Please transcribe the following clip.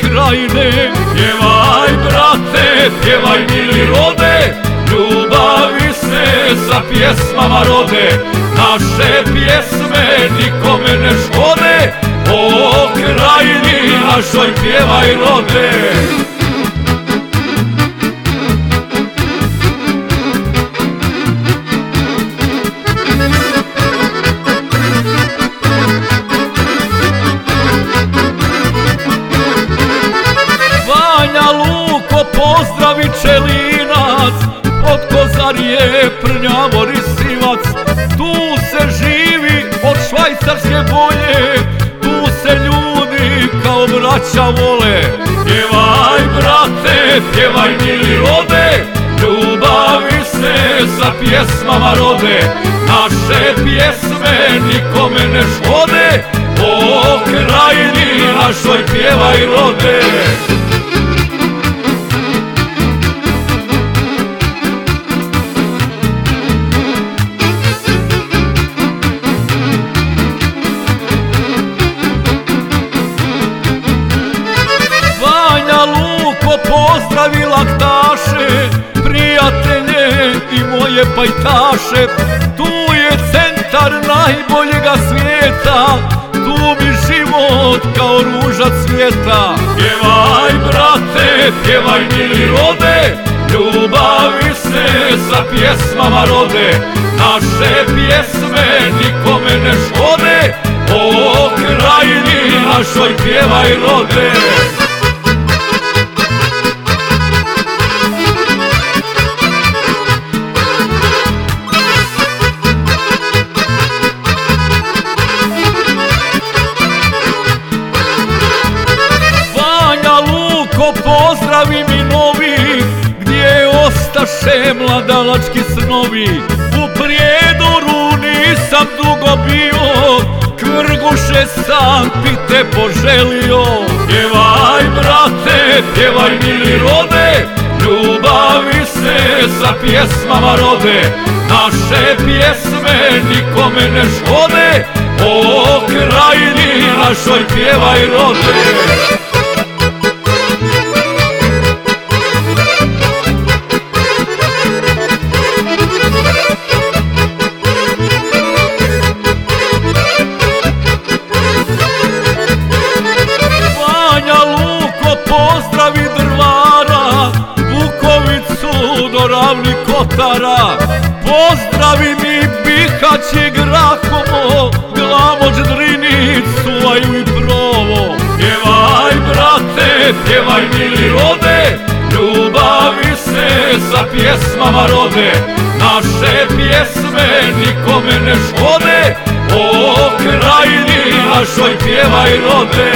krajine Pjevaj brate, pjevaj mili rode Ljubavi se sa pjesmama rode. Naše pjesme nikome ne škode O krajini našoj pjevaj rode pozdravi Čelinac Od Kozarije Prnjavo Risivac Tu se živi od švajcarske bolje Tu se ljudi kao braća vole. Pjevaj brate, pjevaj mili rode Ljubavi se sa pjesmama rode. Naše pjesme nikome ne škode O krajini našoj pjevaj rode Luko pozdravi laktaše Prijatelje i moje pajtaše. Tu je centar najboljega svijeta Tu mi život kao ruža cvijeta Pjevaj brate, pjevaj mili rode Ljubavi se sa pjesmama rode. Naše pjesme nikome ne škode O krajini našoj pjevaj rode pozdravi mi novi Gdje ostaše mladalački snovi. U prijedoru nisam dugo bio Krguše sam pite poželio. Pjevaj brate, pjevaj mili rode Ljubavi se sa pjesmama rode. Naše pjesme nikome ne škode O krajini našoj pjevaj rode kotara Pozdravi mi Bihać i Grahovo Glamođ, Drinić, Suvaju i Provo. Pjevaj brate, pjevaj mili rode Ljubavi se sa pjesmama rode. Naše pjesme nikome ne škode O krajini našoj pjevaj rode